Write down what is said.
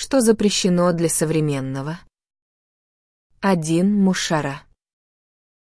Что запрещено для современного? 1. Мушара.